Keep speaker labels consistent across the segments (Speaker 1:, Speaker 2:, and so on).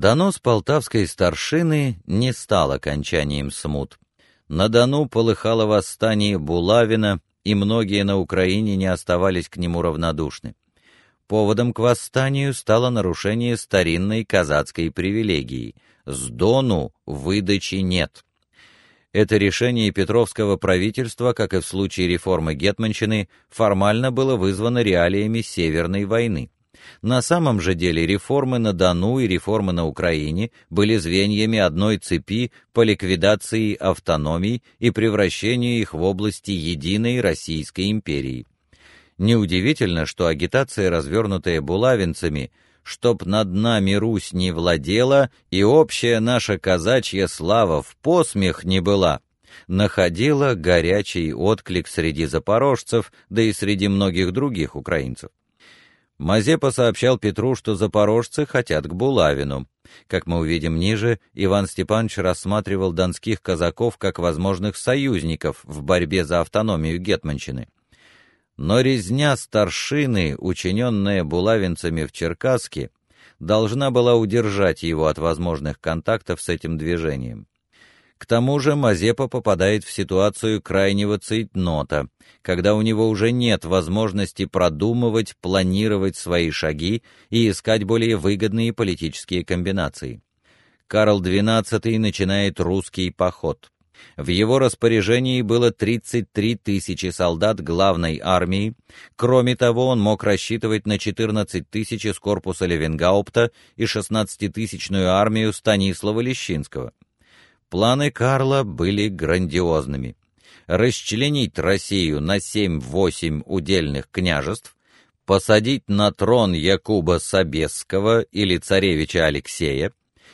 Speaker 1: Донос полтавской старшины не стал окончанием смут. На Дону полыхало восстание Булавина, и многие на Украине не оставались к нему равнодушны. Поводом к восстанию стало нарушение старинной казацкой привилегии — с Дону выдачи нет. Это решение Петровского правительства, как и в случае реформы Гетманщины, формально было вызвано реалиями Северной войны. На самом же деле реформы на Дону и реформы на Украине были звеньями одной цепи по ликвидации автономий и превращению их в области единой Российской империи. Неудивительно, что агитация, развернутая булавинцами, чтоб над нами Русь не владела и общая наша казачья слава в посмех не была, находила горячий отклик среди запорожцев, да и среди многих других украинцев. Мазепа сообщал Петру, что запорожцы хотят к Булавину. Как мы увидим ниже, Иван Степанович рассматривал донских казаков как возможных союзников в борьбе за автономию гетманщины. Но резня старшины, учиненная булавинцами в Черкасске, должна была удержать его от возможных контактов с этим движением. К тому же Мазепа попадает в ситуацию крайнего цейтнота, когда у него уже нет возможности продумывать, планировать свои шаги и искать более выгодные политические комбинации. Карл XII начинает русский поход. В его распоряжении было 33 тысячи солдат главной армии, кроме того он мог рассчитывать на 14 тысяч из корпуса Левенгаупта и 16-тысячную армию Станислава Лещинского. Планы Карла были грандиозными. Расчленить Россию на 7-8 удельных княжеств, посадить на трон Якуба Собесского или царевича Алексея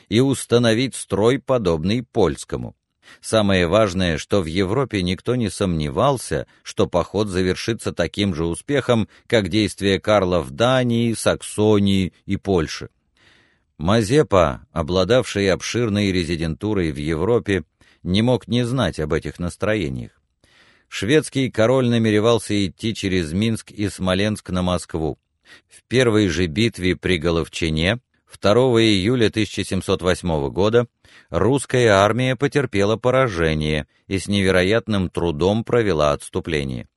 Speaker 1: и установить строй, подобный польскому. Самое важное, что в Европе никто не сомневался, что поход завершится таким же успехом, как действия Карла в Дании, Саксонии и Польше. Мазепа, обладавший обширной резидентурой в Европе, не мог не знать об этих настроениях. Шведский король намеревался идти через Минск и Смоленск на Москву. В первой же битве при Головчине 2 июля 1708 года русская армия потерпела поражение и с невероятным трудом провела отступление.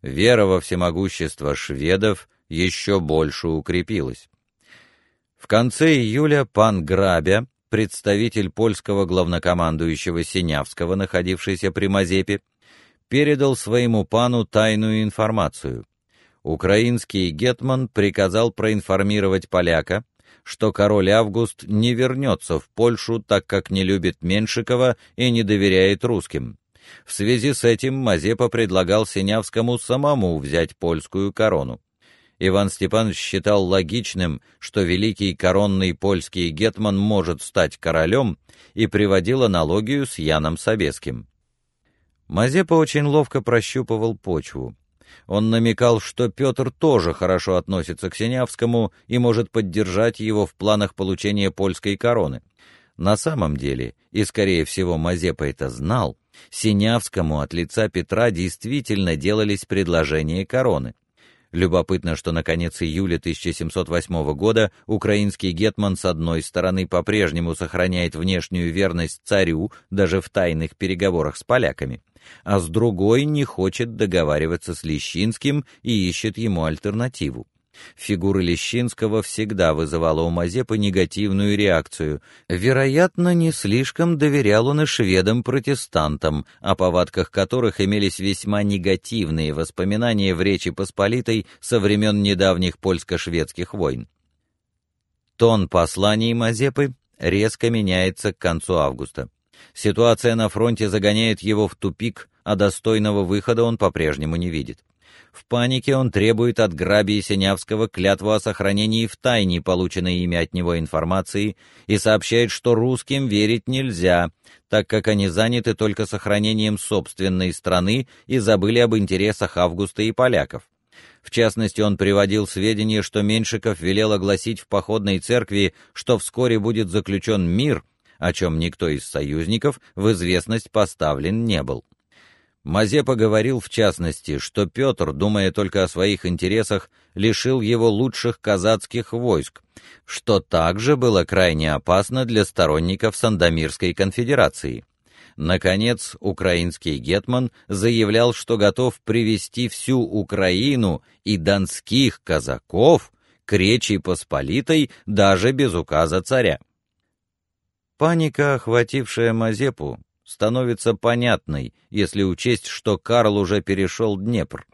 Speaker 1: Вера во всемогущество шведов еще больше укрепилась. В конце июля пан Грабя, представитель польского главнокомандующего Синявского, находившийся при Мазепе, передал своему пану тайную информацию. Украинский гетман приказал проинформировать поляка, что король Август не вернется в Польшу, так как не любит Меншикова и не доверяет русским. В связи с этим Мазепа предлагал Синявскому самому взять польскую корону. Иван Степанович считал логичным, что великий коронный польский гетман может стать королем, и приводил аналогию с Яном Собеским. Мазепа очень ловко прощупывал почву. Он намекал, что Петр тоже хорошо относится к Синявскому и может поддержать его в планах получения польской короны. На самом деле, и скорее всего Мазепа это знал, Синявскому от лица Петра действительно делались предложения короны. Любопытно, что на конец июля 1708 года украинский гетман с одной стороны по-прежнему сохраняет внешнюю верность царю даже в тайных переговорах с поляками, а с другой не хочет договариваться с Лещинским и ищет ему альтернативу. Фигура Лещинского всегда вызывала у Мазепы негативную реакцию. Вероятно, не слишком доверял он и шведам-протестантам, о повадках которых имелись весьма негативные воспоминания в Речи Посполитой со времен недавних польско-шведских войн. Тон посланий Мазепы резко меняется к концу августа. Ситуация на фронте загоняет его в тупик, а достойного выхода он по-прежнему не видит. В панике он требует от Граби и клятву о сохранении в тайне полученной ими от него информации и сообщает, что русским верить нельзя, так как они заняты только сохранением собственной страны и забыли об интересах Августа и поляков. В частности, он приводил сведения, что Меншиков велел огласить в походной церкви, что вскоре будет заключен мир, о чем никто из союзников в известность поставлен не был. Мазепа говорил в частности, что Петр, думая только о своих интересах, лишил его лучших казацких войск, что также было крайне опасно для сторонников Сандомирской конфедерации. Наконец, украинский гетман заявлял, что готов привести всю Украину и донских казаков к Речи Посполитой даже без указа царя. Паника, охватившая Мазепу, становится понятной, если учесть, что Карл уже перешел Днепр.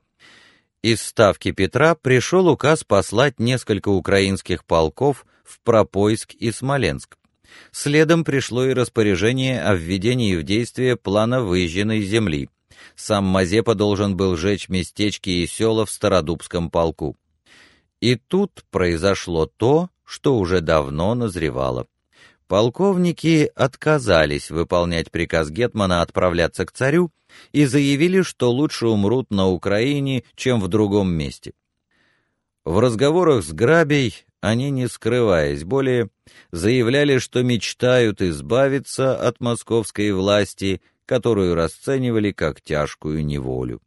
Speaker 1: Из ставки Петра пришел указ послать несколько украинских полков в Пропойск и Смоленск. Следом пришло и распоряжение о введении в действие плана выжженной земли. Сам Мазепа должен был жечь местечки и села в Стародубском полку. И тут произошло то, что уже давно назревало. Полковники отказались выполнять приказ гетмана отправляться к царю и заявили, что лучше умрут на Украине, чем в другом месте. В разговорах с Грабей они, не скрываясь более, заявляли, что мечтают избавиться от московской власти, которую расценивали как тяжкую неволю.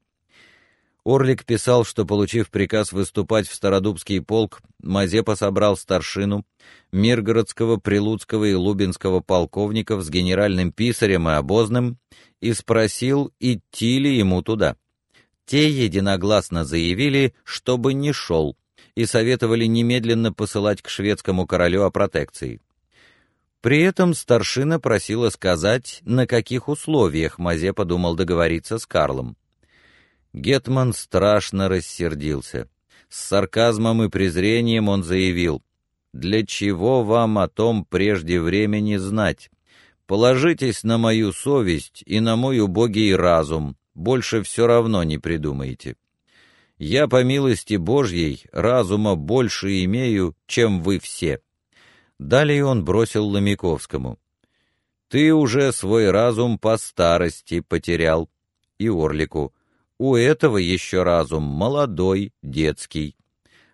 Speaker 1: Орлик писал, что, получив приказ выступать в Стародубский полк, Мазепа собрал старшину, Миргородского, Прилуцкого и Лубинского полковников с генеральным писарем и обозным и спросил, идти ли ему туда. Те единогласно заявили, чтобы не шел, и советовали немедленно посылать к шведскому королю о протекции. При этом старшина просила сказать, на каких условиях Мазепа думал договориться с Карлом. Гетман страшно рассердился. С сарказмом и презрением он заявил, «Для чего вам о том прежде времени знать? Положитесь на мою совесть и на мой убогий разум, больше все равно не придумаете. Я, по милости Божьей, разума больше имею, чем вы все». Далее он бросил Ломиковскому, «Ты уже свой разум по старости потерял». И Орлику, у этого еще разум молодой, детский.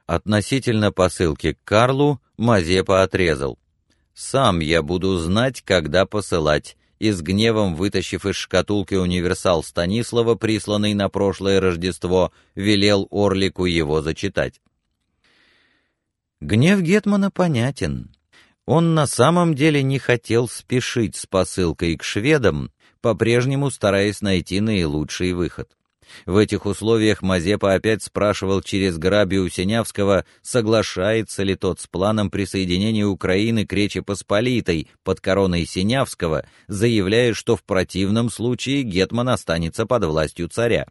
Speaker 1: Относительно посылки к Карлу Мазепа отрезал. «Сам я буду знать, когда посылать», и с гневом вытащив из шкатулки универсал Станислава, присланный на прошлое Рождество, велел Орлику его зачитать. Гнев Гетмана понятен. Он на самом деле не хотел спешить с посылкой к шведам, по-прежнему стараясь найти наилучший выход. В этих условиях Мазепа опять спрашивал через Грабию Синявского, соглашается ли тот с планом присоединения Украины к Речи Посполитой под короной Синявского, заявляя, что в противном случае Гетман останется под властью царя.